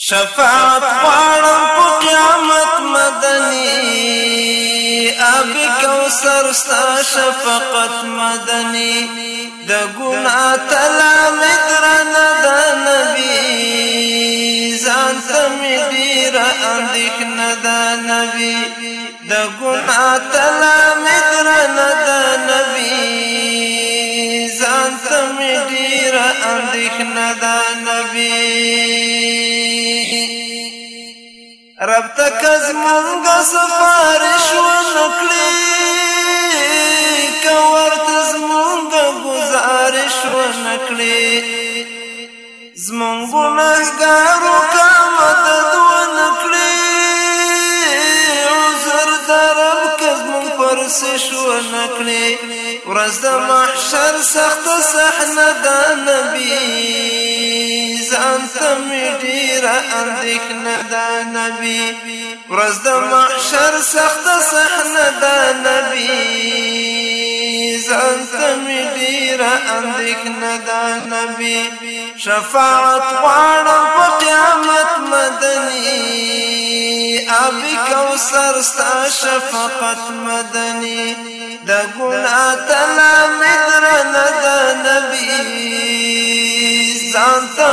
شفاعت غواړم په قیامت مدني اب کوثر ستا شفقت مدني د ګنا تلا مدرن د نبی ځان تم ډیر اندښنه د نبی د ګنا تلا مدرن د نبی ځان تم ډیر اندښنه د نبی رب تک از منگا سفارش و نکلی کورت از منگا گزارش و نکلی زمون گناهگارو که مدد و نکلی عذر دارم که زمون پرسش و نکلی ورز دا محشر سخت صحنه دا نبی انسان ته دیر اندیک ندا نبی ورز ورځ د محشر سخته صحنه ده نبي ځان ته مې ډیره اندېښنه ده شفاعت غواړم په قیامت مدنی ابي کوثر ستا شفقت مدنی د ګنا تلا مدرنه ده نبي ځان ته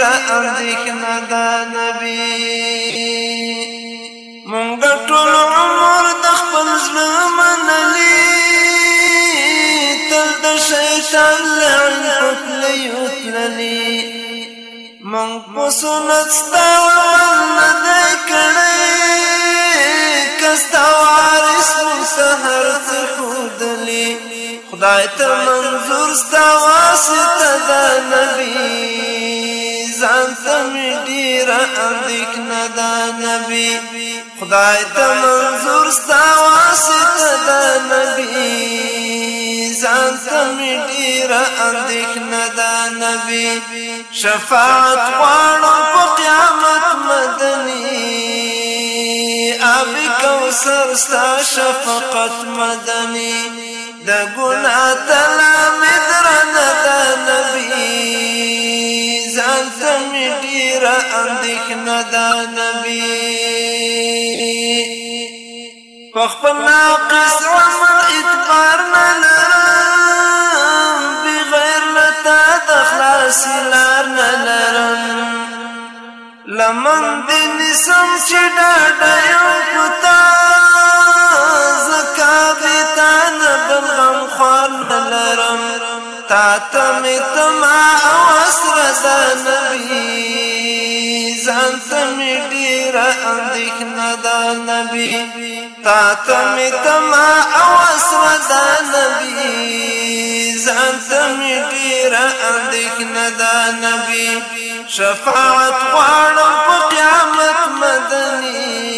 ډیره اندېښنه ده نبی مونږ ټول عمر د خپل زړه منلي تل د شیطان لعن پتلې وتللي مونږ په سنت ستا نه دی کړی که ستا وارث مونږ سهر څه ښودلي خدای ته منظور ستا واسطه ده تمی ډیر اندیکنه دا نبی خدای ته منظور ستا واسطه دا نبی ځان تمی ډیر اندیکنه دا نبی شفاعت غواړم په قیامت مدني ابي کوثر ستا شفقت مدني د ګناه تلامه نه دا نبی په خپل ناقص عمر اتقار نه لرم بغیر لتا د خلاصي لار نه لرم لمن دې نسم چې ډاډه یو پتا زکا بتا نه بل غم خوار نه لرم تا ته مې تما او اسره نبی می ډیر اندېښنه دا نبی تا ته می تما او اسره دا نبی ځان ته می ډیر اندېښنه دا نبی شفاعت غواړم په قیامت مدني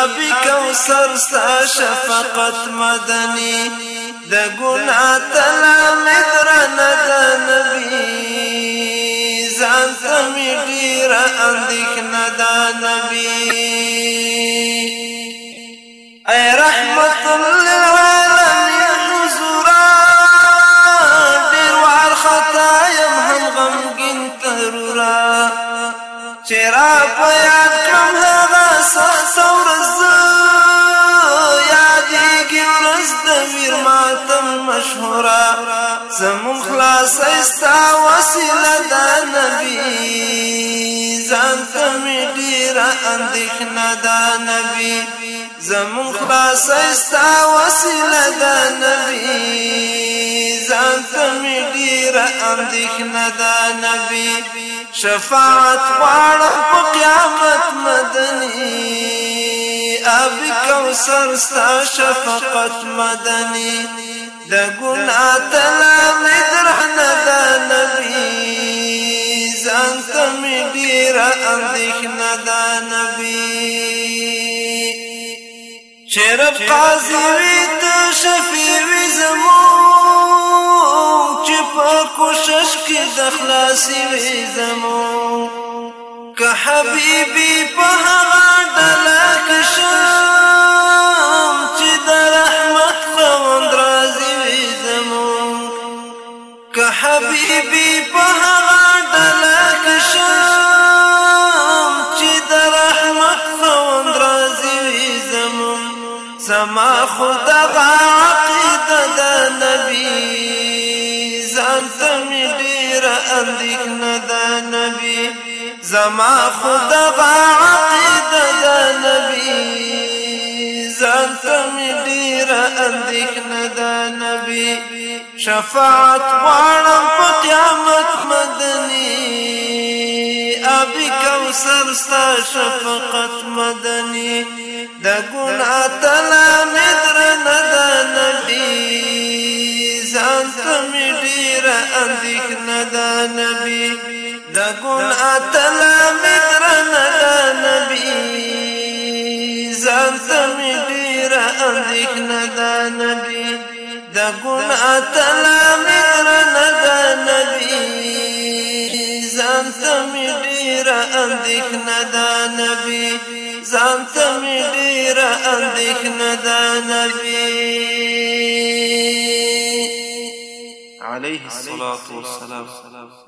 ابي کوثر ستا شفقت مدني د ګنا تلا مدر نه نبی ځان ته می نزدیک ندا نبی اے رحمت للعالمین حضورا دیر وار خطا یم هم غمگین ترورا چرا پیاد کم هغا سخت ورز یادیگی ورز دمیر ماتم مشهورا زمون خلاص استا وسیله دا نبی انسان ته می ډیره اندېښنه ده نبی زمون خلاصه ستا وسیله ده نبی ځان ته می ډیره اندېښنه ده نبی شفاعت غواړه په قیامت مدني ابي کوثر ستا شفقت مدني د ګناه تلا مدرحنه ده نبی ځان ته مې ډیره اندېښنه ده نبی چې رب قاضي وي ته شفیع وي زموږ چې په کوشش کې د خلاصي وي زموږ که حبیبي په هغه ډله کې زما خدا عقيدة د نبي ځان ته می ندا اندیکنه زما خدا عقيدة د نبی ځان ته می ندا اندیکنه شفعت وعلم شفاعت مدني ابي كوسر ستا شفقت مدني د ګنا تلا متر نه د نبی ځان ته می ډیر اندیک نه د نبی د ګنا تلا متر نه د نبی ځان ته می ډیر اندیک نه د نبی د ګنا تلا متر نه د نبی ځان ته می ډیر اندیک نه د نبی ځان ته مې ډیره اندېښنه عليه الصلاة والسلام